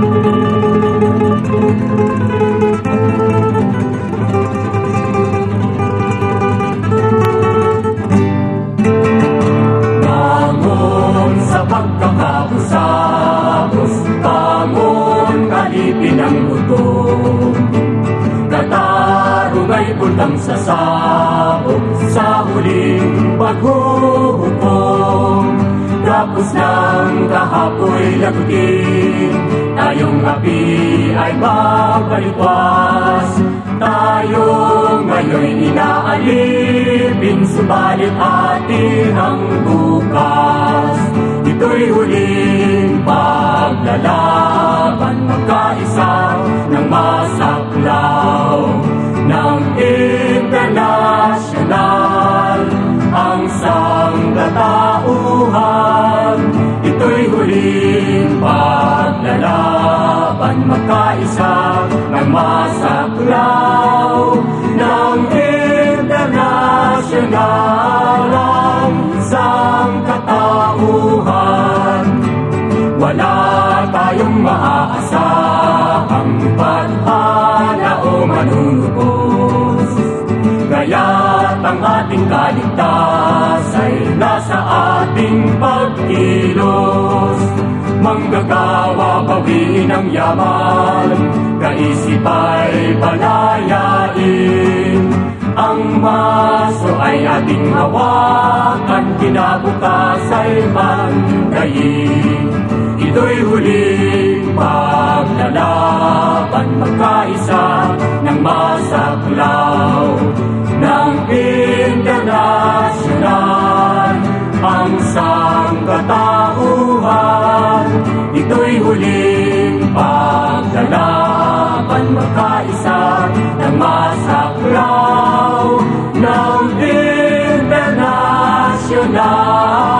Bangon sa pagkakausapos, bangon kalipin ang gutom. Katarong ay puntang sa sabog sa huling paghuhukom. Tapos ng kahapoy lagutin, tayong api ay babaliwas. Tayo ngayon inaalipin, subalit atin ang bukas. Ito'y huling magkaisa ng masaklaw ng internasyonal ang sangkatauhan. Wala tayong maaasahang paghala o manunubos. Kaya't ang ating kaligtas Manggagawa bawiin ang yaman, kaisip ay palayain. Ang maso ay ating hawakan, kinabukas ay mandayin. Ito'y huling paglalaban, magkaisa ng masaklaw ng internasyonal ang sangkatauhan. Ito'y huling paglalaban, magkaisa ng masaklaw ng internasyonal.